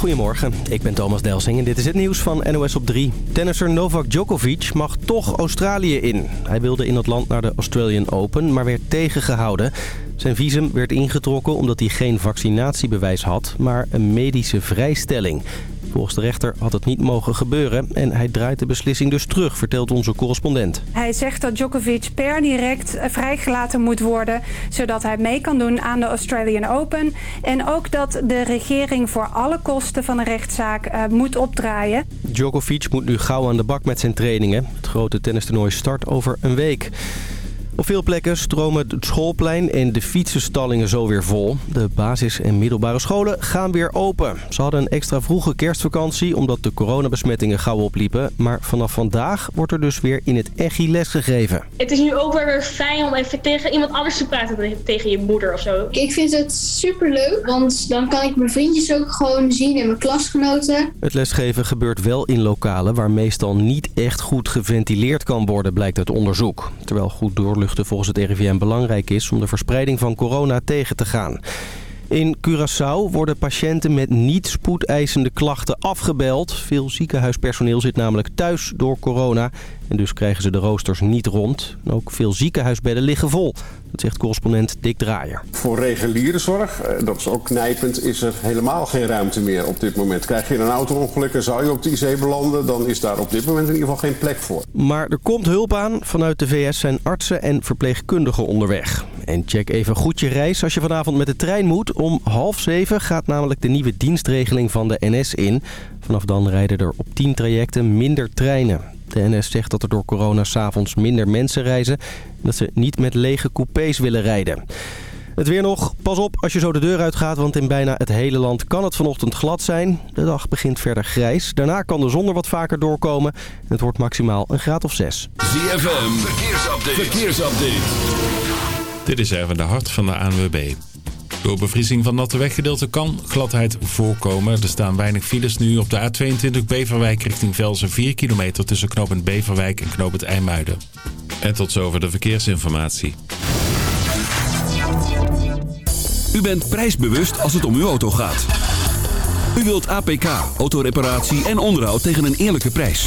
Goedemorgen, ik ben Thomas Delsing en dit is het nieuws van NOS op 3. Tennisser Novak Djokovic mag toch Australië in. Hij wilde in het land naar de Australian Open, maar werd tegengehouden. Zijn visum werd ingetrokken omdat hij geen vaccinatiebewijs had, maar een medische vrijstelling. Volgens de rechter had het niet mogen gebeuren en hij draait de beslissing dus terug, vertelt onze correspondent. Hij zegt dat Djokovic per direct eh, vrijgelaten moet worden, zodat hij mee kan doen aan de Australian Open. En ook dat de regering voor alle kosten van de rechtszaak uh, moet opdraaien. Djokovic moet nu gauw aan de bak met zijn trainingen. Het grote tennistoernooi start over een week. Op veel plekken stromen het schoolplein en de fietsenstallingen zo weer vol. De basis- en middelbare scholen gaan weer open. Ze hadden een extra vroege kerstvakantie omdat de coronabesmettingen gauw opliepen. Maar vanaf vandaag wordt er dus weer in het echi lesgegeven. Het is nu ook weer weer fijn om even tegen iemand anders te praten dan tegen je moeder of zo. Ik vind het super leuk, want dan kan ik mijn vriendjes ook gewoon zien en mijn klasgenoten. Het lesgeven gebeurt wel in lokalen waar meestal niet echt goed geventileerd kan worden, blijkt uit onderzoek. Terwijl goed doorlucht volgens het RIVM belangrijk is om de verspreiding van corona tegen te gaan. In Curaçao worden patiënten met niet spoedeisende klachten afgebeld. Veel ziekenhuispersoneel zit namelijk thuis door corona. En dus krijgen ze de roosters niet rond. Ook veel ziekenhuisbedden liggen vol. Dat zegt correspondent Dick Draaier. Voor reguliere zorg, eh, dat is ook knijpend, is er helemaal geen ruimte meer op dit moment. Krijg je een auto-ongeluk en zou je op de IC belanden... dan is daar op dit moment in ieder geval geen plek voor. Maar er komt hulp aan. Vanuit de VS zijn artsen en verpleegkundigen onderweg. En check even goed je reis als je vanavond met de trein moet. Om half zeven gaat namelijk de nieuwe dienstregeling van de NS in. Vanaf dan rijden er op 10 trajecten minder treinen. De NS zegt dat er door corona s'avonds minder mensen reizen... en dat ze niet met lege coupés willen rijden. Het weer nog. Pas op als je zo de deur uitgaat, want in bijna het hele land kan het vanochtend glad zijn. De dag begint verder grijs. Daarna kan de zon er wat vaker doorkomen. Het wordt maximaal een graad of 6. ZFM, verkeersupdate. verkeersupdate. Dit is even de hart van de ANWB. Door bevriezing van natte weggedeelte kan gladheid voorkomen. Er staan weinig files nu op de A22 Beverwijk richting Velsen 4 kilometer tussen knooppunt Beverwijk en knooppunt IJmuiden. En tot zover de verkeersinformatie. U bent prijsbewust als het om uw auto gaat. U wilt APK, autoreparatie en onderhoud tegen een eerlijke prijs.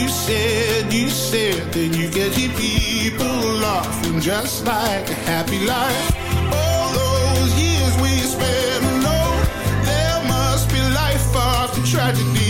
you said, you said that you get your people laughing just like a happy life. All those years we spent, no, there must be life after tragedy.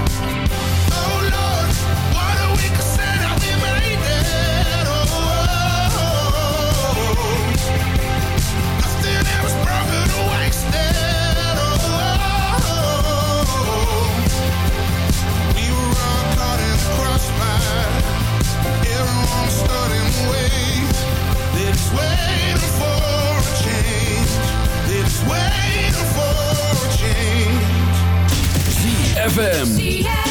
ZFM.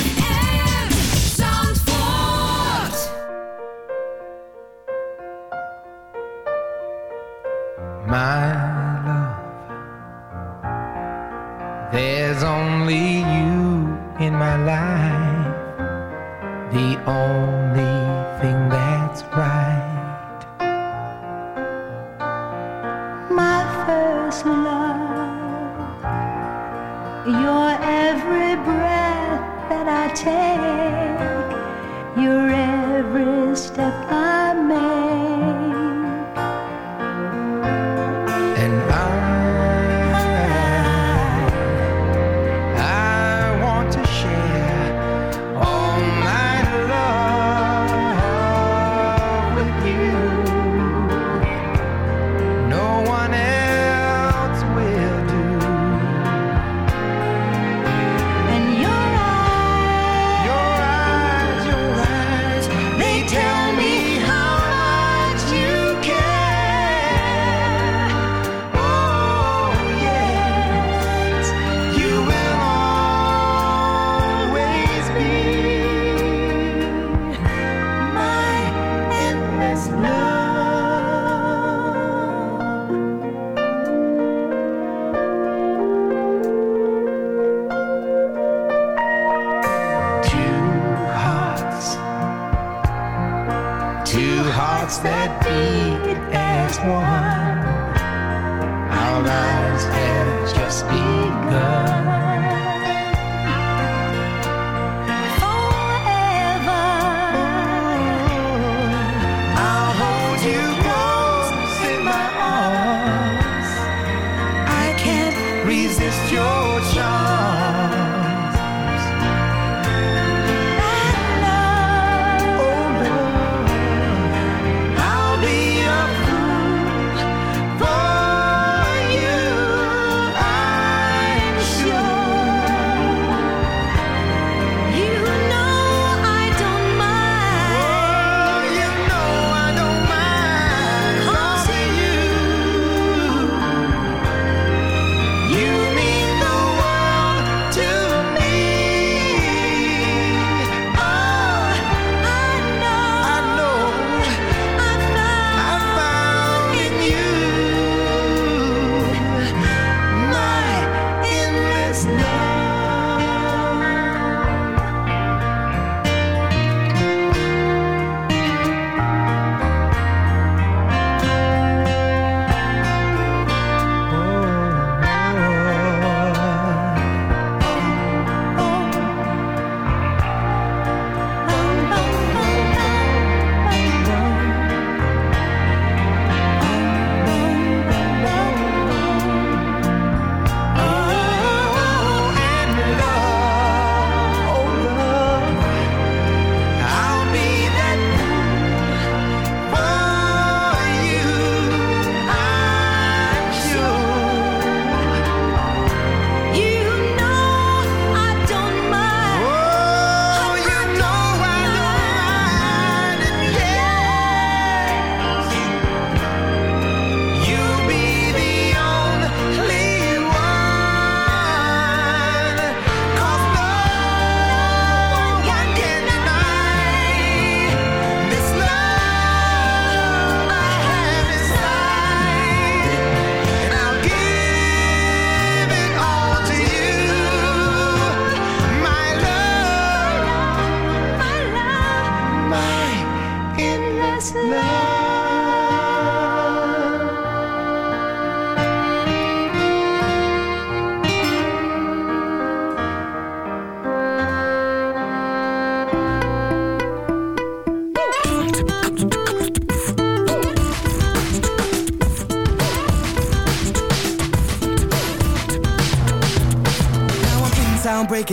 pure.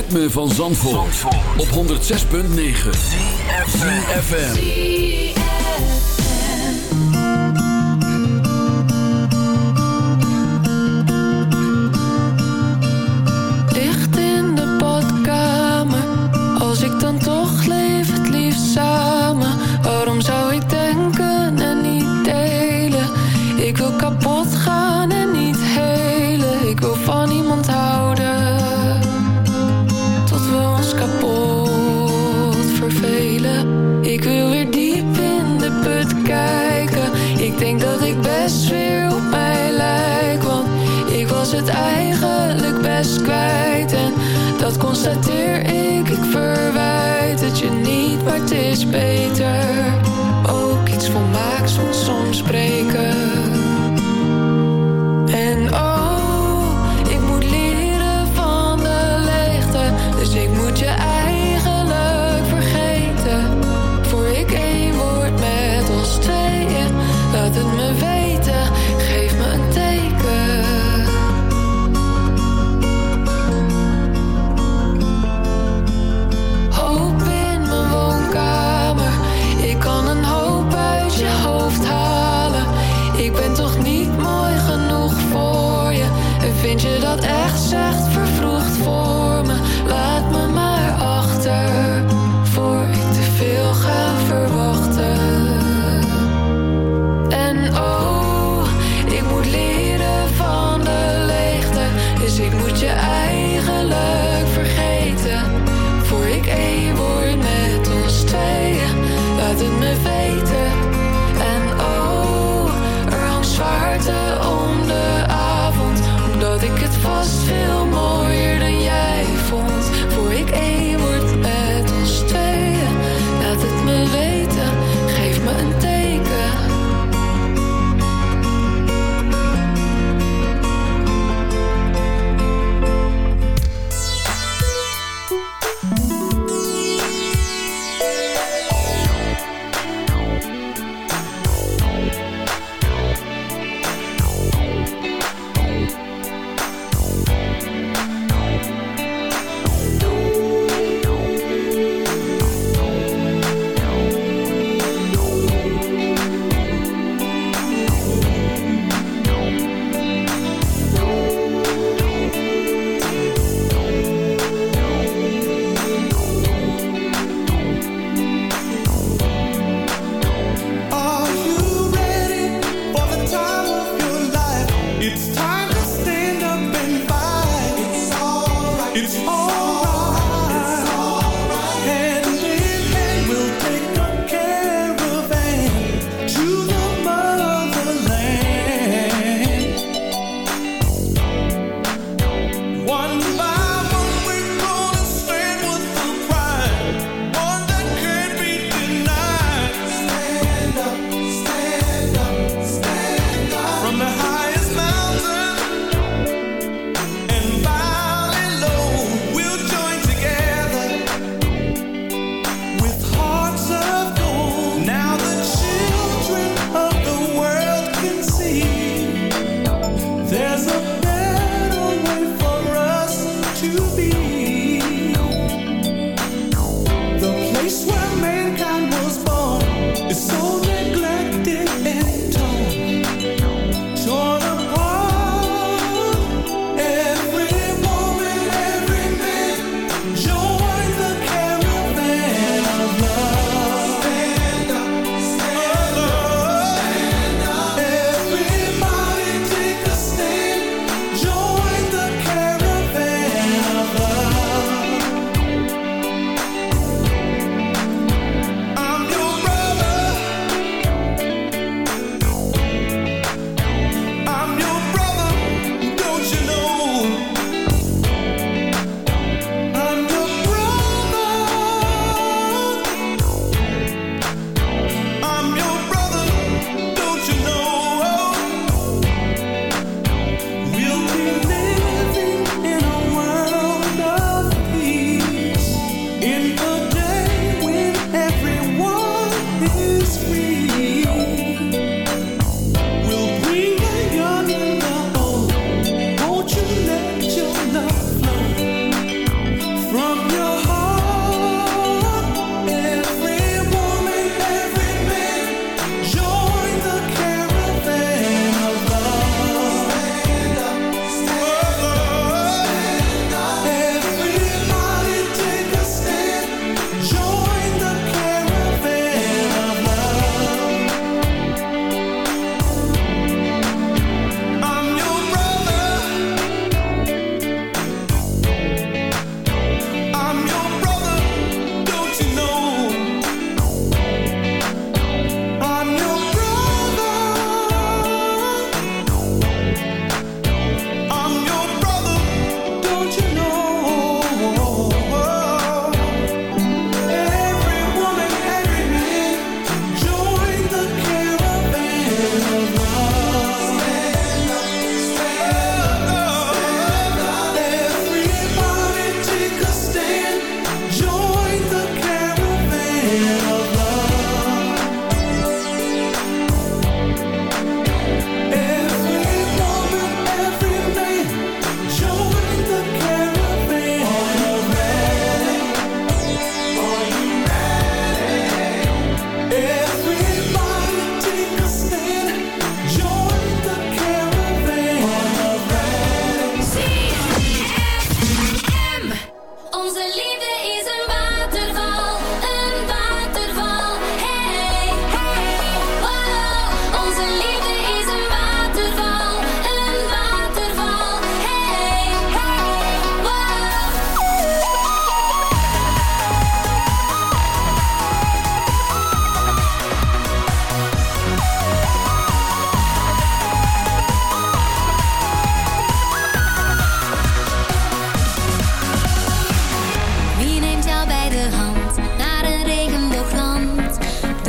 ritme van Zandvoort, op 106.9 FM. Licht in de badkamer. Als ik dan toch leef, het liefst samen. Waarom zou ik denken en niet delen? Ik wil kapot gaan constater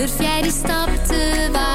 Durf jij die stap te wagen?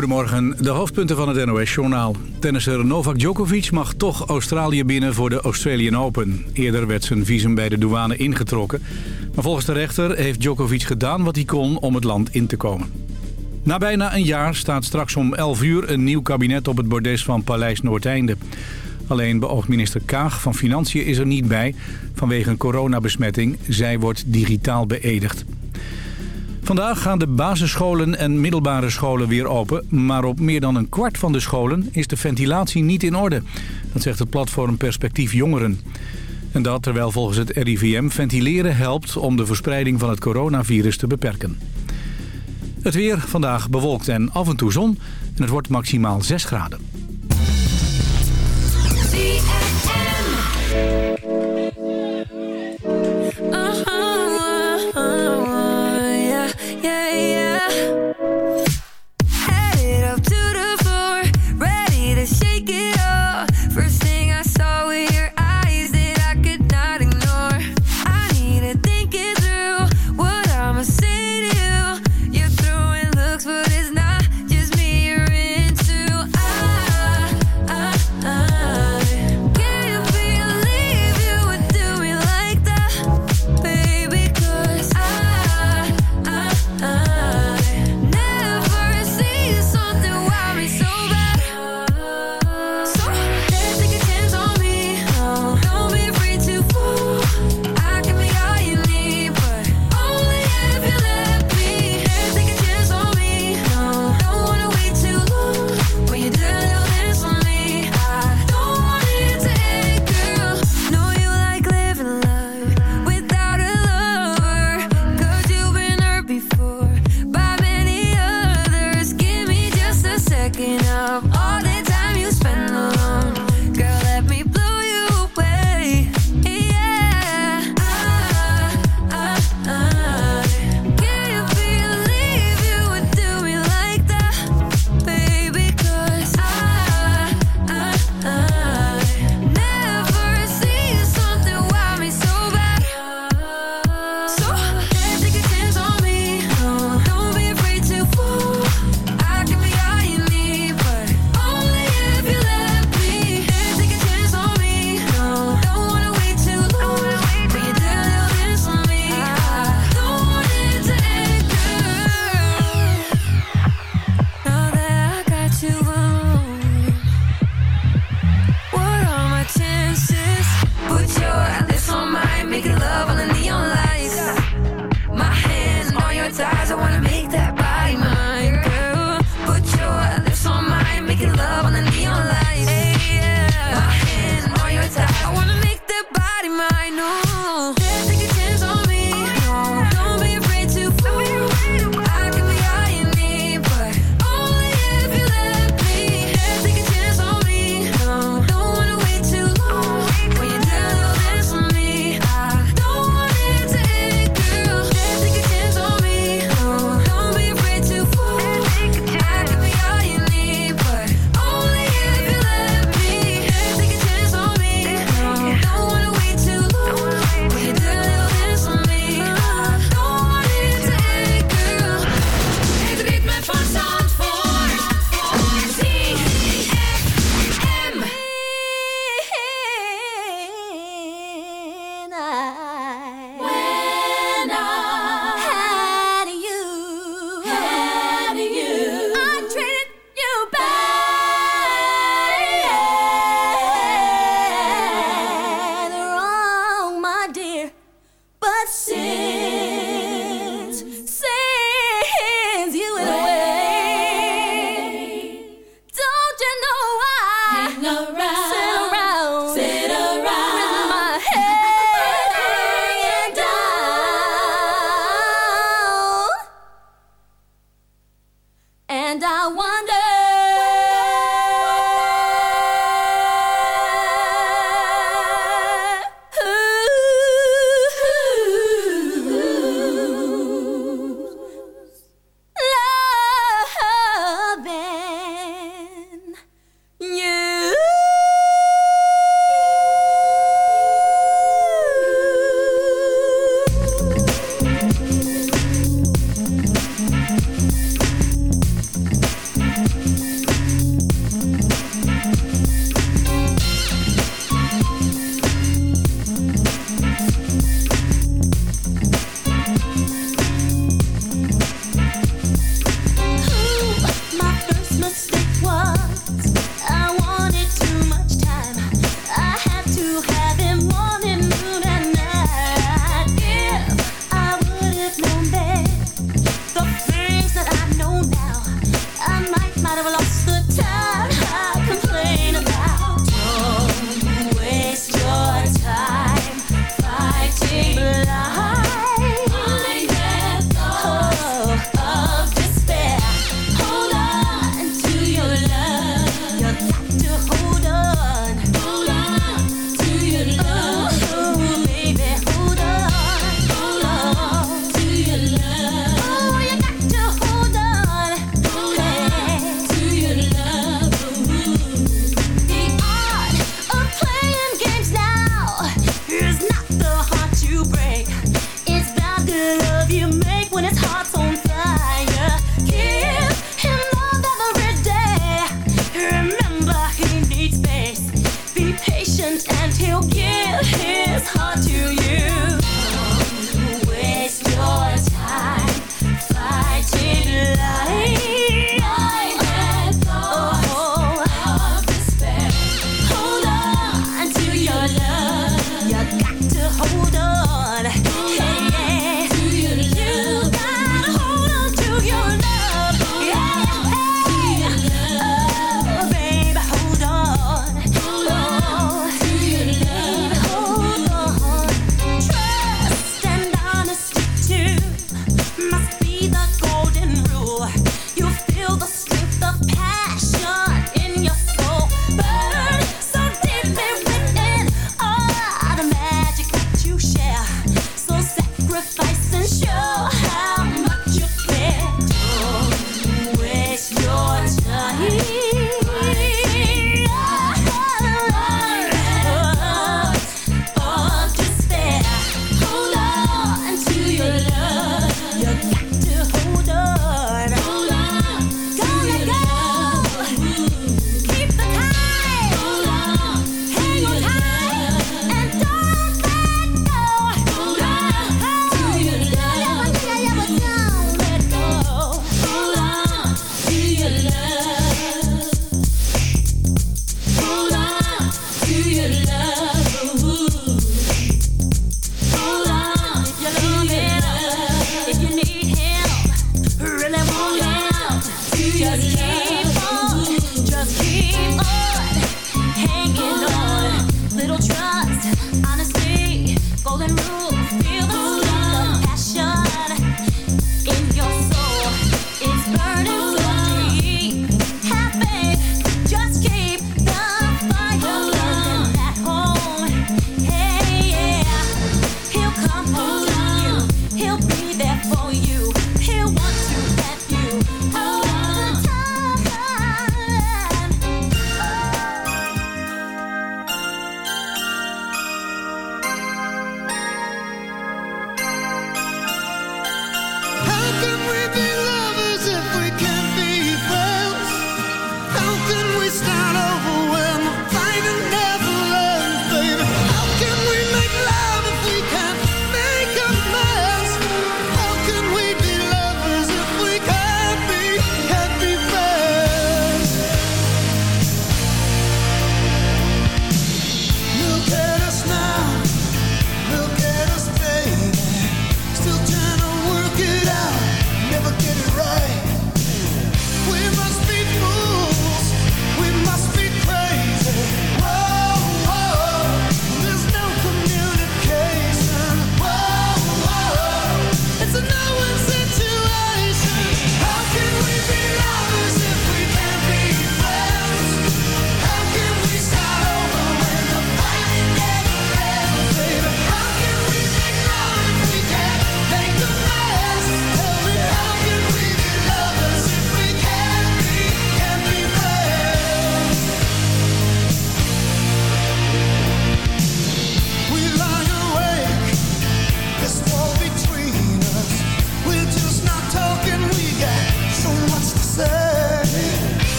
Goedemorgen, de hoofdpunten van het NOS-journaal. Tennisser Novak Djokovic mag toch Australië binnen voor de Australian Open. Eerder werd zijn visum bij de douane ingetrokken. Maar volgens de rechter heeft Djokovic gedaan wat hij kon om het land in te komen. Na bijna een jaar staat straks om 11 uur een nieuw kabinet op het bordes van Paleis Noordeinde. Alleen beoogd minister Kaag van Financiën is er niet bij vanwege een coronabesmetting. Zij wordt digitaal beëdigd. Vandaag gaan de basisscholen en middelbare scholen weer open... maar op meer dan een kwart van de scholen is de ventilatie niet in orde. Dat zegt het platform Perspectief Jongeren. En dat terwijl volgens het RIVM ventileren helpt om de verspreiding van het coronavirus te beperken. Het weer vandaag bewolkt en af en toe zon en het wordt maximaal 6 graden.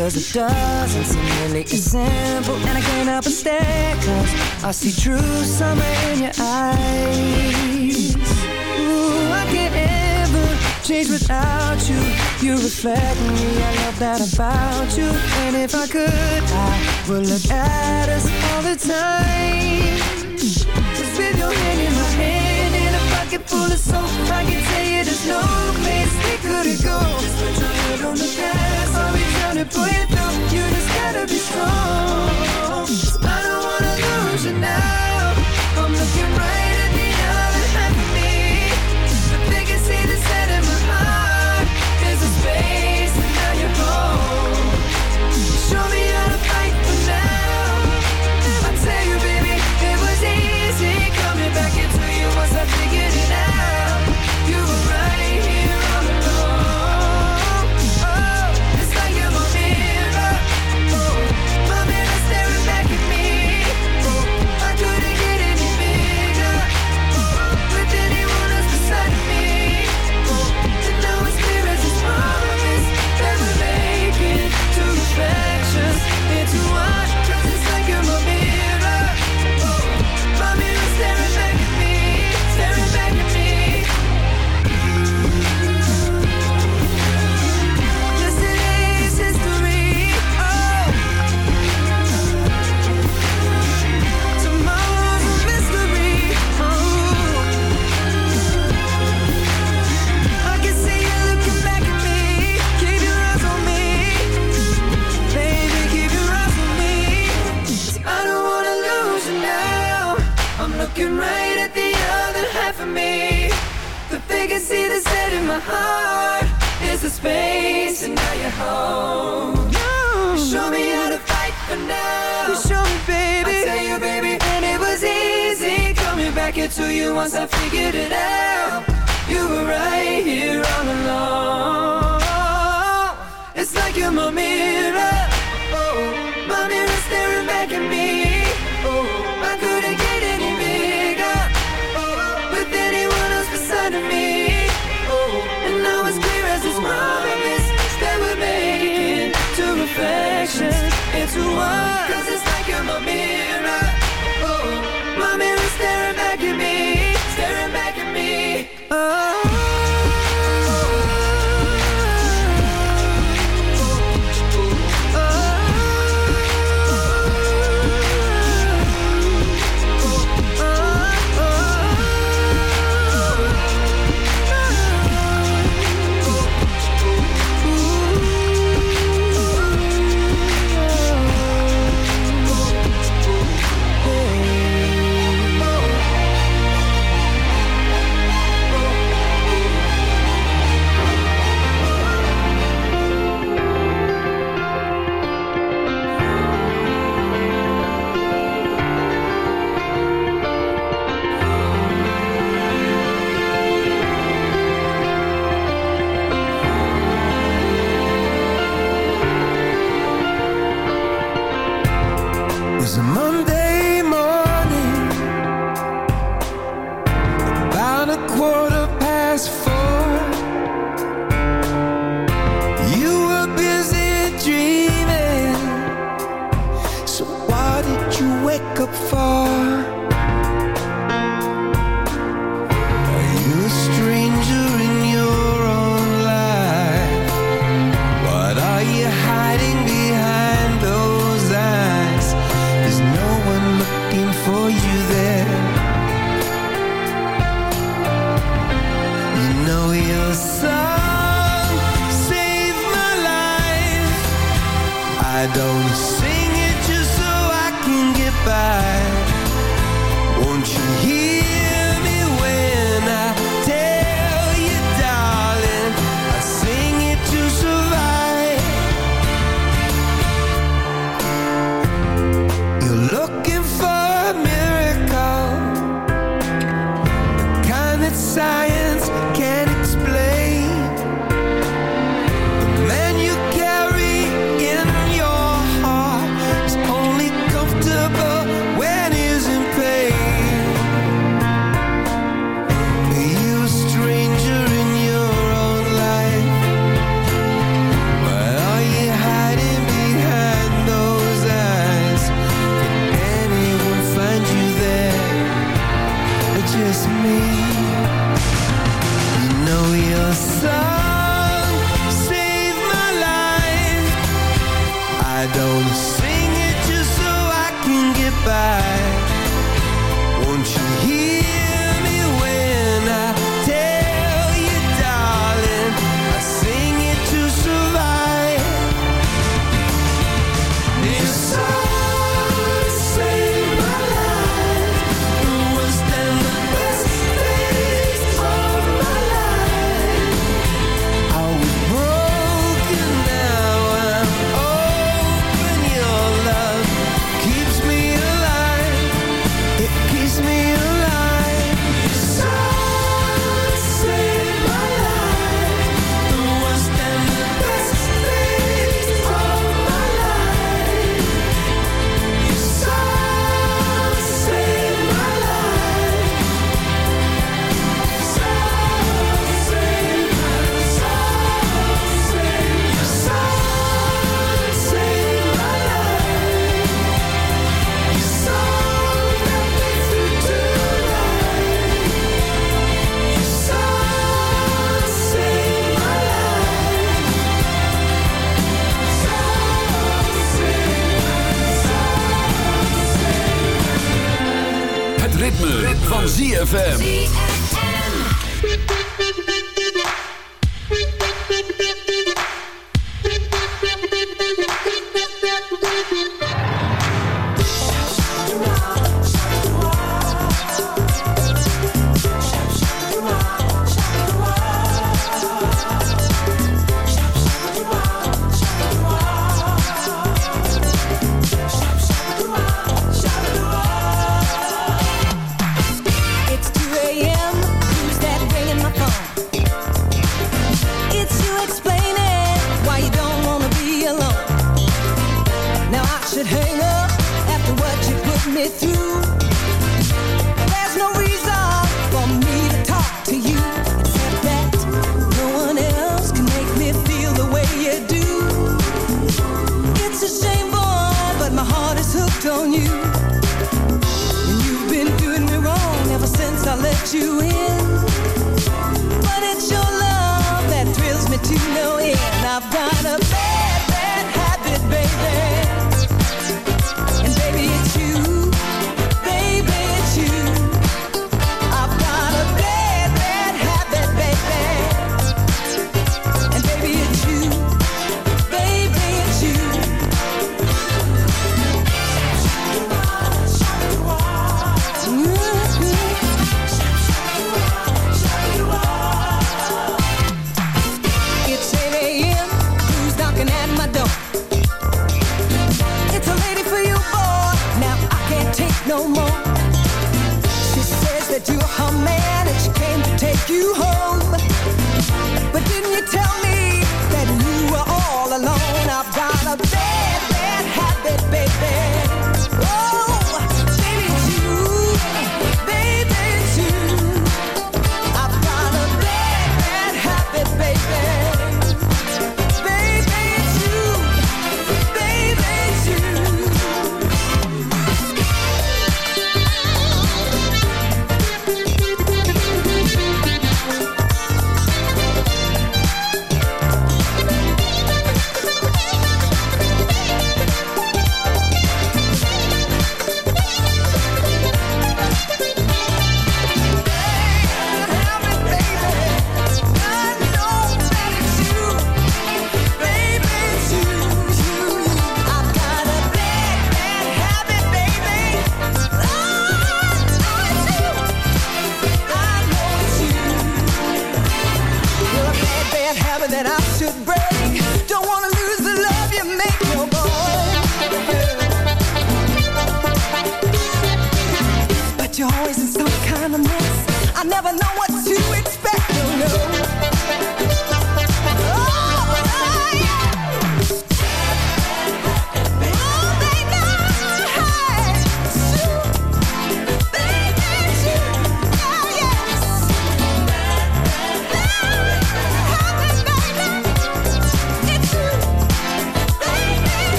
Cause it doesn't seem really as simple And I can't help but stare Cause I see true summer in your eyes. Ooh, I can't ever change without you. You reflect me, I love that about you. And if I could, I would look at us all the time. Just with your hand in my hand And a pocket full of soap I can tell you there's no place we couldn't go. Just put your head on the past to pull you through. You just gotta be strong. I don't wanna lose you now. I'm looking right